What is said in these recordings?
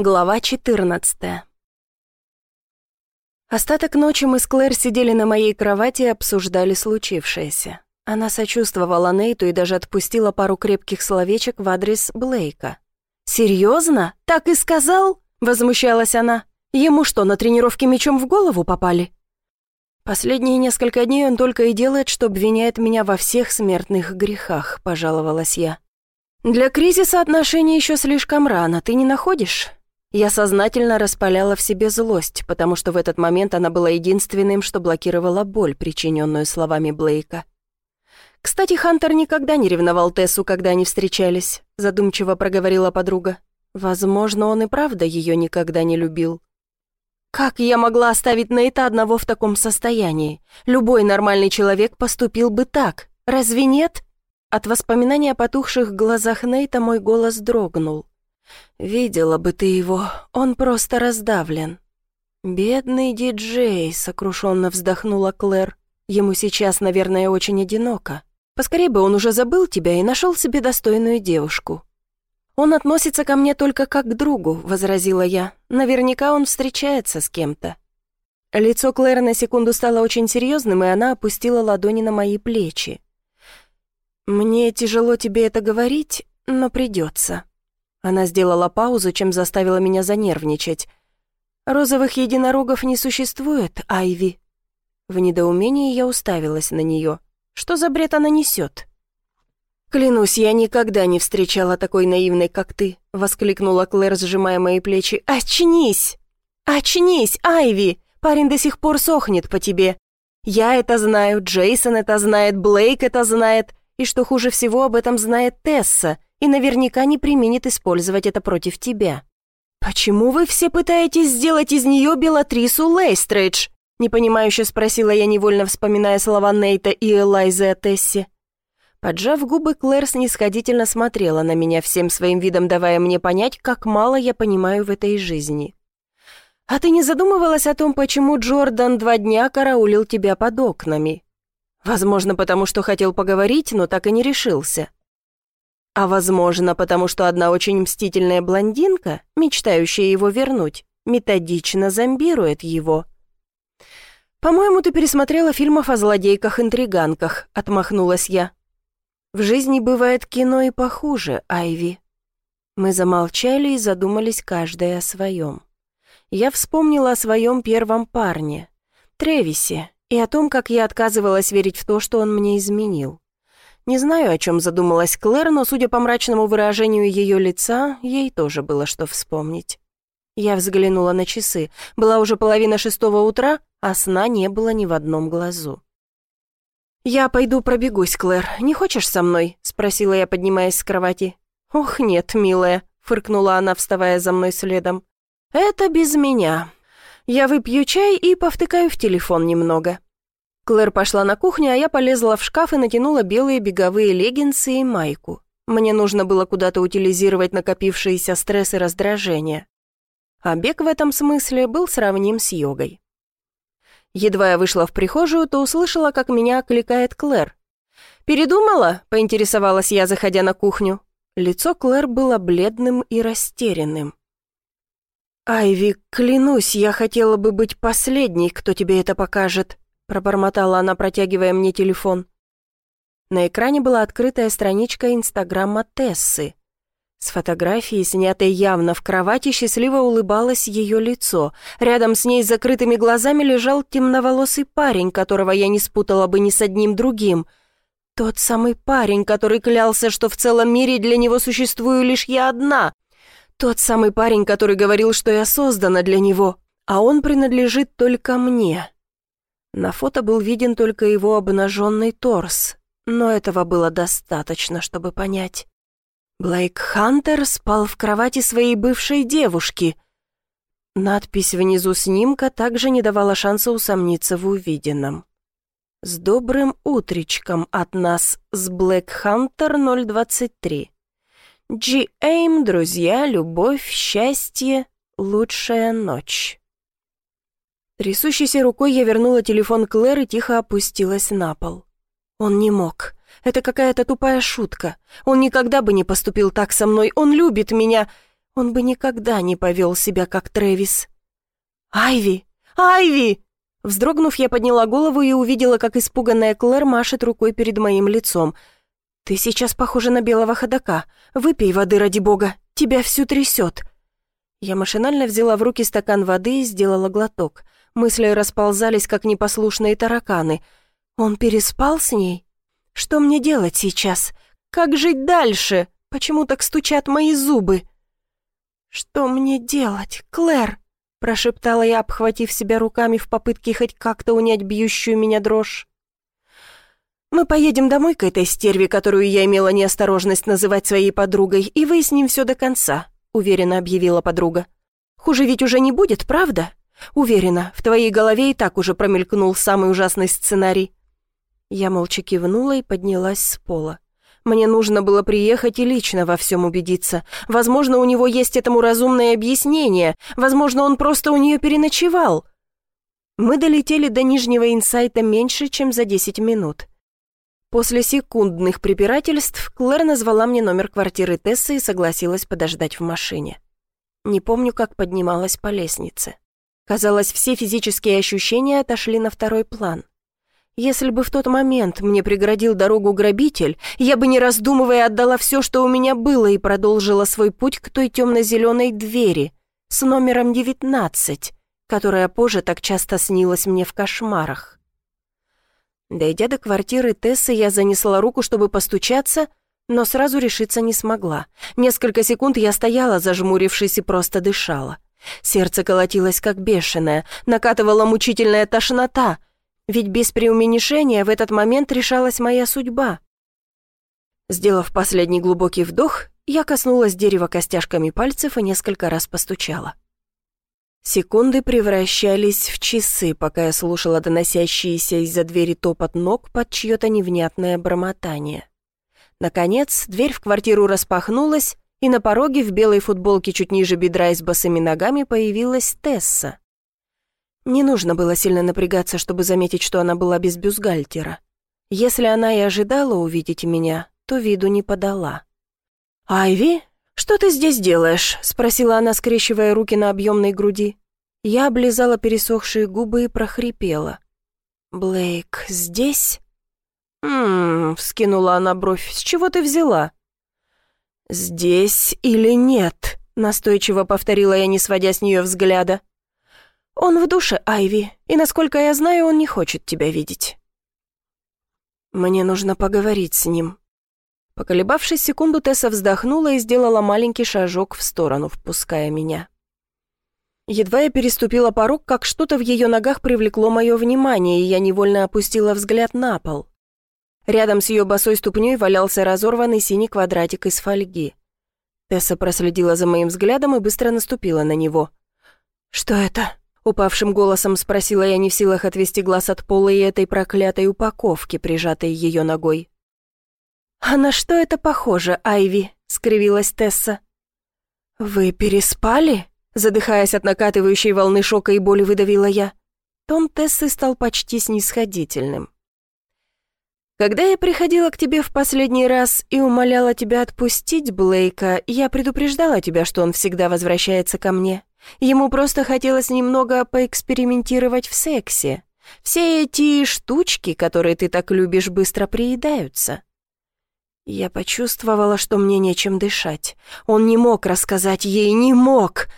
Глава 14 Остаток ночи мы с Клэр сидели на моей кровати и обсуждали случившееся. Она сочувствовала Нейту и даже отпустила пару крепких словечек в адрес Блейка. «Серьезно? Так и сказал?» — возмущалась она. «Ему что, на тренировке мечом в голову попали?» «Последние несколько дней он только и делает, что обвиняет меня во всех смертных грехах», — пожаловалась я. «Для кризиса отношений еще слишком рано, ты не находишь?» Я сознательно распаляла в себе злость, потому что в этот момент она была единственным, что блокировала боль, причиненную словами Блейка. «Кстати, Хантер никогда не ревновал Тессу, когда они встречались», задумчиво проговорила подруга. «Возможно, он и правда ее никогда не любил». «Как я могла оставить Нейта одного в таком состоянии? Любой нормальный человек поступил бы так. Разве нет?» От воспоминания о потухших глазах Нейта мой голос дрогнул. «Видела бы ты его, он просто раздавлен». «Бедный диджей», — сокрушенно вздохнула Клэр. «Ему сейчас, наверное, очень одиноко. Поскорее бы он уже забыл тебя и нашел себе достойную девушку». «Он относится ко мне только как к другу», — возразила я. «Наверняка он встречается с кем-то». Лицо Клэр на секунду стало очень серьезным, и она опустила ладони на мои плечи. «Мне тяжело тебе это говорить, но придется. Она сделала паузу, чем заставила меня занервничать. «Розовых единорогов не существует, Айви». В недоумении я уставилась на нее. Что за бред она несет? «Клянусь, я никогда не встречала такой наивной, как ты», — воскликнула Клэр, сжимая мои плечи. «Очнись! Очнись, Айви! Парень до сих пор сохнет по тебе. Я это знаю, Джейсон это знает, Блейк это знает, и что хуже всего, об этом знает Тесса, и наверняка не преминет использовать это против тебя. «Почему вы все пытаетесь сделать из нее Беллатрису Лестрейндж?» непонимающе спросила я, невольно вспоминая слова Нейта и Элайзы о Тессе. Поджав губы, Клэр снисходительно смотрела на меня всем своим видом, давая мне понять, как мало я понимаю в этой жизни. «А ты не задумывалась о том, почему Джордан два дня караулил тебя под окнами?» «Возможно, потому что хотел поговорить, но так и не решился. А возможно, потому что одна очень мстительная блондинка, мечтающая его вернуть, методично зомбирует его. «По-моему, ты пересмотрела фильмов о злодейках-интриганках», — отмахнулась я. «В жизни бывает кино и похуже, Айви». Мы замолчали и задумались каждая о своем. Я вспомнила о своем первом парне, Тревисе, и о том, как я отказывалась верить в то, что он мне изменил. Не знаю, о чем задумалась Клэр, но, судя по мрачному выражению ее лица, ей тоже было что вспомнить. Я взглянула на часы. Была уже половина шестого утра, а сна не было ни в одном глазу. «Я пойду пробегусь, Клэр. Не хочешь со мной?» — спросила я, поднимаясь с кровати. «Ох, нет, милая», — фыркнула она, вставая за мной следом. «Это без меня. Я выпью чай и повтыкаю в телефон немного». Клэр пошла на кухню, а я полезла в шкаф и натянула белые беговые леггинсы и майку. Мне нужно было куда-то утилизировать накопившиеся стресс и раздражение. А бег в этом смысле был сравним с йогой. Едва я вышла в прихожую, то услышала, как меня окликает Клэр. «Передумала?» — поинтересовалась я, заходя на кухню. Лицо Клэр было бледным и растерянным. «Айви, клянусь, я хотела бы быть последней, кто тебе это покажет», пробормотала она, протягивая мне телефон. На экране была открытая страничка Инстаграма Тессы. С фотографией, снятой явно в кровати, счастливо улыбалось ее лицо. Рядом с ней с закрытыми глазами лежал темноволосый парень, которого я не спутала бы ни с одним другим. Тот самый парень, который клялся, что в целом мире для него существую лишь я одна. Тот самый парень, который говорил, что я создана для него, а он принадлежит только мне. На фото был виден только его обнаженный торс, но этого было достаточно, чтобы понять. Блейк Хантер спал в кровати своей бывшей девушки. Надпись внизу снимка также не давала шанса усомниться в увиденном. «С добрым утречком от нас с Блэк Хантер 023. G-Aim, друзья, любовь, счастье, лучшая ночь». Трясущейся рукой я вернула телефон Клэр и тихо опустилась на пол. Он не мог. Это какая-то тупая шутка. Он никогда бы не поступил так со мной. Он любит меня. Он бы никогда не повел себя, как Трэвис. «Айви! Айви!» Вздрогнув, я подняла голову и увидела, как испуганная Клэр машет рукой перед моим лицом. «Ты сейчас похожа на белого ходока. Выпей воды ради бога, тебя всю трясет». Я машинально взяла в руки стакан воды и сделала глоток. Мысли расползались, как непослушные тараканы. Он переспал с ней? Что мне делать сейчас? Как жить дальше? Почему так стучат мои зубы? «Что мне делать, Клэр?» прошептала я, обхватив себя руками в попытке хоть как-то унять бьющую меня дрожь. «Мы поедем домой к этой стерве, которую я имела неосторожность называть своей подругой, и выясним все до конца», — уверенно объявила подруга. «Хуже ведь уже не будет, правда? Уверена, в твоей голове и так уже промелькнул самый ужасный сценарий». Я молча кивнула и поднялась с пола. Мне нужно было приехать и лично во всем убедиться. Возможно, у него есть этому разумное объяснение. Возможно, он просто у нее переночевал. Мы долетели до Нижнего Инсайта меньше, чем за 10 минут. После секундных препирательств Клэр назвала мне номер квартиры Тессы и согласилась подождать в машине. Не помню, как поднималась по лестнице. Казалось, все физические ощущения отошли на второй план. Если бы в тот момент мне преградил дорогу грабитель, я бы, не раздумывая, отдала все, что у меня было, и продолжила свой путь к той темно-зеленой двери с номером 19, которая позже так часто снилась мне в кошмарах. Дойдя до квартиры Тессы, я занесла руку, чтобы постучаться, но сразу решиться не смогла. Несколько секунд я стояла, зажмурившись, и просто дышала. Сердце колотилось как бешеное, накатывала мучительная тошнота — ведь без преуменьшения в этот момент решалась моя судьба. Сделав последний глубокий вдох, я коснулась дерева костяшками пальцев и несколько раз постучала. Секунды превращались в часы, пока я слушала доносящиеся из-за двери топот ног под чье-то невнятное бормотание. Наконец, дверь в квартиру распахнулась, и на пороге в белой футболке чуть ниже бедра и с босыми ногами появилась Тесса. Не нужно было сильно напрягаться, чтобы заметить, что она была без бюстгальтера. Если она и ожидала увидеть меня, то виду не подала. «Айви, что ты здесь делаешь?» — спросила она, скрещивая руки на объемной груди. Я облизала пересохшие губы и прохрипела. «Блейк здесь?» «Ммм», — вскинула она бровь, — «с чего ты взяла?» «Здесь или нет?» — настойчиво повторила я, не сводя с нее взгляда. «Он в душе, Айви, и, насколько я знаю, он не хочет тебя видеть». «Мне нужно поговорить с ним». Поколебавшись секунду, Тесса вздохнула и сделала маленький шажок в сторону, впуская меня. Едва я переступила порог, как что-то в ее ногах привлекло мое внимание, и я невольно опустила взгляд на пол. Рядом с ее босой ступней валялся разорванный синий квадратик из фольги. Тесса проследила за моим взглядом и быстро наступила на него. «Что это?» Упавшим голосом спросила я, не в силах отвести глаз от пола и этой проклятой упаковки, прижатой ее ногой. «А на что это похоже, Айви?» — скривилась Тесса. «Вы переспали?» — задыхаясь от накатывающей волны шока и боли, выдавила я. Тон Тессы стал почти снисходительным. «Когда я приходила к тебе в последний раз и умоляла тебя отпустить Блейка, я предупреждала тебя, что он всегда возвращается ко мне. Ему просто хотелось немного поэкспериментировать в сексе. Все эти штучки, которые ты так любишь, быстро приедаются. Я почувствовала, что мне нечем дышать. Он не мог рассказать ей, не мог.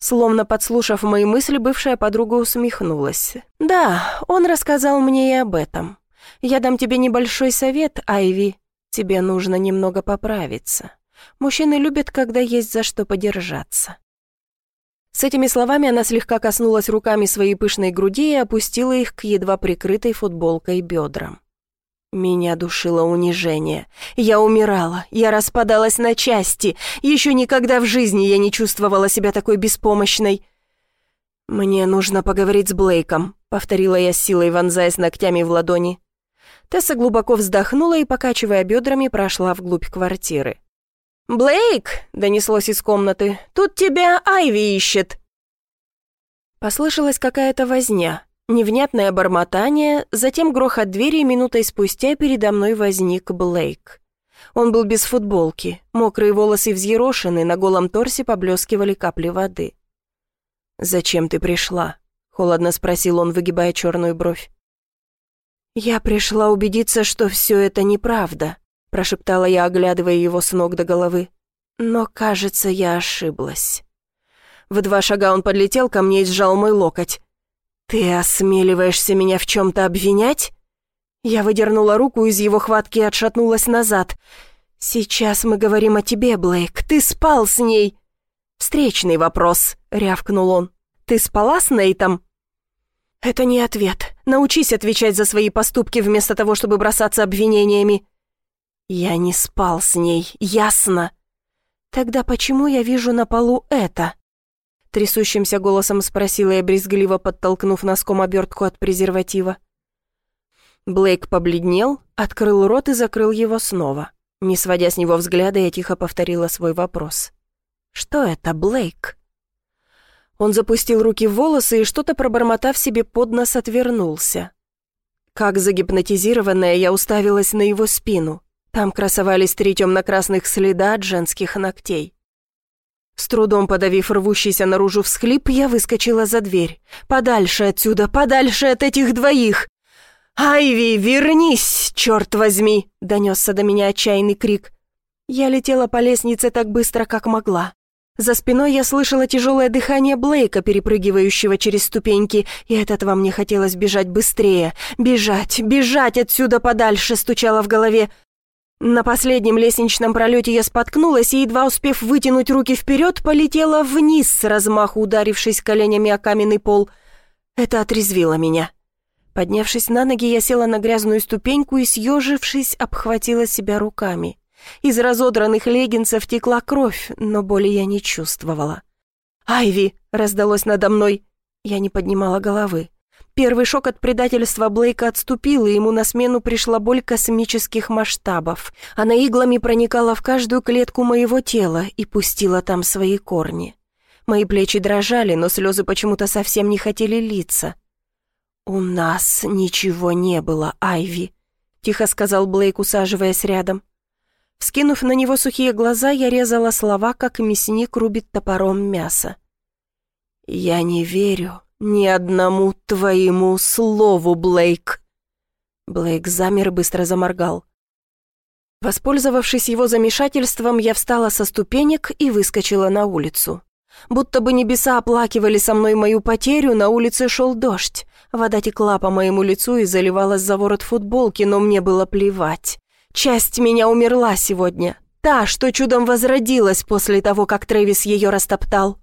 Словно подслушав мои мысли, бывшая подруга усмехнулась. «Да, он рассказал мне и об этом. Я дам тебе небольшой совет, Айви. Тебе нужно немного поправиться. Мужчины любят, когда есть за что подержаться. С этими словами она слегка коснулась руками своей пышной груди и опустила их к едва прикрытой футболкой бедрам. Меня душило унижение. Я умирала, я распадалась на части. Еще никогда в жизни я не чувствовала себя такой беспомощной. «Мне нужно поговорить с Блейком», — повторила я силой, вонзаясь ногтями в ладони. Тесса глубоко вздохнула и, покачивая бедрами, прошла вглубь квартиры. «Блейк!» — донеслось из комнаты. «Тут тебя Айви ищет!» Послышалась какая-то возня, невнятное бормотание, затем грохот двери, и минутой спустя передо мной возник Блейк. Он был без футболки, мокрые волосы взъерошены, на голом торсе поблескивали капли воды. «Зачем ты пришла?» — холодно спросил он, выгибая черную бровь. «Я пришла убедиться, что все это неправда», — прошептала я, оглядывая его с ног до головы. «Но, кажется, я ошиблась». В два шага он подлетел ко мне и сжал мой локоть. «Ты осмеливаешься меня в чем-то обвинять?» Я выдернула руку из его хватки и отшатнулась назад. «Сейчас мы говорим о тебе, Блейк. Ты спал с ней!» «Встречный вопрос», — рявкнул он. «Ты спала с Нейтом?» «Это не ответ. Научись отвечать за свои поступки вместо того, чтобы бросаться обвинениями». «Я не спал с ней, ясно?» «Тогда почему я вижу на полу это?» Трясущимся голосом спросила я брезгливо, подтолкнув носком обертку от презерватива. Блейк побледнел, открыл рот и закрыл его снова. Не сводя с него взгляда, я тихо повторила свой вопрос. «Что это, Блейк?» Он запустил руки в волосы и, что-то пробормотав себе под нос, отвернулся. Как загипнотизированная, я уставилась на его спину. Там красовались три темно-красных следа от женских ногтей. С трудом подавив рвущийся наружу всхлип, я выскочила за дверь. «Подальше отсюда, подальше от этих двоих!» «Айви, вернись, черт возьми!» — донесся до меня отчаянный крик. Я летела по лестнице так быстро, как могла. За спиной я слышала тяжелое дыхание Блейка, перепрыгивающего через ступеньки, и от этого мне хотелось бежать быстрее. «Бежать, бежать отсюда подальше!» — стучало в голове. На последнем лестничном пролете я споткнулась и, едва успев вытянуть руки вперед, полетела вниз, с размаху ударившись коленями о каменный пол. Это отрезвило меня. Поднявшись на ноги, я села на грязную ступеньку и, съежившись, обхватила себя руками. Из разодранных леггинсов текла кровь, но боли я не чувствовала. «Айви!» — раздалось надо мной. Я не поднимала головы. Первый шок от предательства Блейка отступил, и ему на смену пришла боль космических масштабов. Она иглами проникала в каждую клетку моего тела и пустила там свои корни. Мои плечи дрожали, но слезы почему-то совсем не хотели литься. «У нас ничего не было, Айви», — тихо сказал Блейк, усаживаясь рядом. Вскинув на него сухие глаза, я резала слова, как мясник рубит топором мясо. «Я не верю ни одному твоему слову, Блейк!» Блейк замер и быстро заморгал. Воспользовавшись его замешательством, я встала со ступенек и выскочила на улицу. Будто бы небеса оплакивали со мной мою потерю, на улице шел дождь. Вода текла по моему лицу и заливалась за ворот футболки, но мне было плевать. Часть меня умерла сегодня. Та, что чудом возродилась после того, как Трэвис ее растоптал.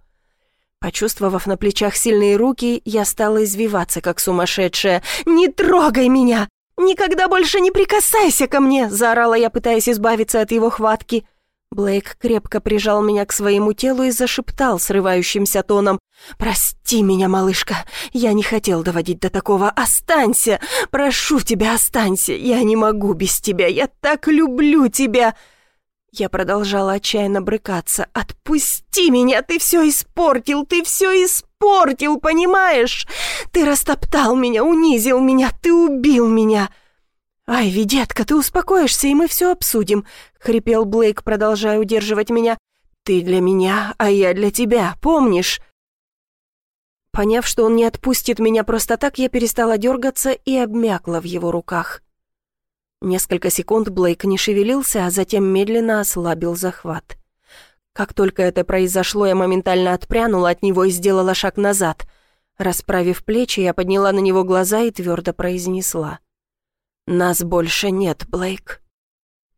Почувствовав на плечах сильные руки, я стала извиваться, как сумасшедшая. «Не трогай меня! Никогда больше не прикасайся ко мне!» Заорала я, пытаясь избавиться от его хватки. Блейк крепко прижал меня к своему телу и зашептал срывающимся тоном. «Прости меня, малышка, я не хотел доводить до такого. Останься! Прошу тебя, останься! Я не могу без тебя, я так люблю тебя!» Я продолжала отчаянно брыкаться. «Отпусти меня! Ты все испортил! Ты все испортил, понимаешь? Ты растоптал меня, унизил меня, ты убил меня!» «Айви, детка, ты успокоишься, и мы все обсудим», — хрипел Блейк, продолжая удерживать меня. «Ты для меня, а я для тебя, помнишь?» Поняв, что он не отпустит меня просто так, я перестала дергаться и обмякла в его руках. Несколько секунд Блейк не шевелился, а затем медленно ослабил захват. Как только это произошло, я моментально отпрянула от него и сделала шаг назад. Расправив плечи, я подняла на него глаза и твердо произнесла. «Нас больше нет, Блейк.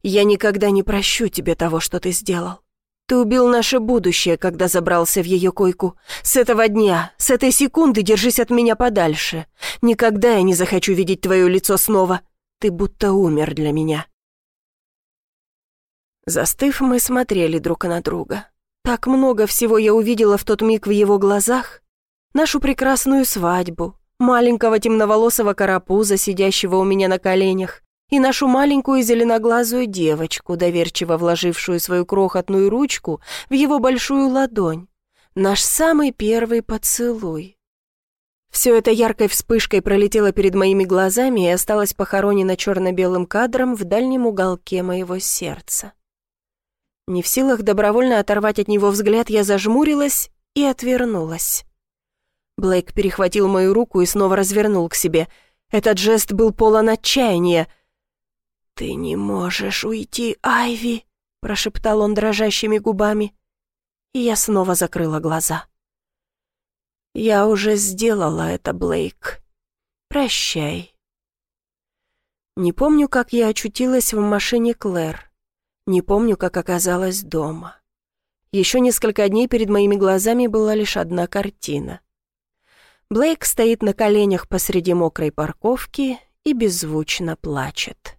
Я никогда не прощу тебе того, что ты сделал. Ты убил наше будущее, когда забрался в ее койку. С этого дня, с этой секунды держись от меня подальше. Никогда я не захочу видеть твое лицо снова. Ты будто умер для меня». Застыв, мы смотрели друг на друга. Так много всего я увидела в тот миг в его глазах. Нашу прекрасную свадьбу, маленького темноволосого карапуза, сидящего у меня на коленях, и нашу маленькую зеленоглазую девочку, доверчиво вложившую свою крохотную ручку в его большую ладонь. Наш самый первый поцелуй. Все это яркой вспышкой пролетело перед моими глазами и осталось похоронено черно-белым кадром в дальнем уголке моего сердца. Не в силах добровольно оторвать от него взгляд, я зажмурилась и отвернулась. Блейк перехватил мою руку и снова развернул к себе. Этот жест был полон отчаяния. «Ты не можешь уйти, Айви!» — прошептал он дрожащими губами. И я снова закрыла глаза. «Я уже сделала это, Блейк. Прощай». Не помню, как я очутилась в машине Клэр. Не помню, как оказалась дома. Еще несколько дней перед моими глазами была лишь одна картина. Блейк стоит на коленях посреди мокрой парковки и беззвучно плачет.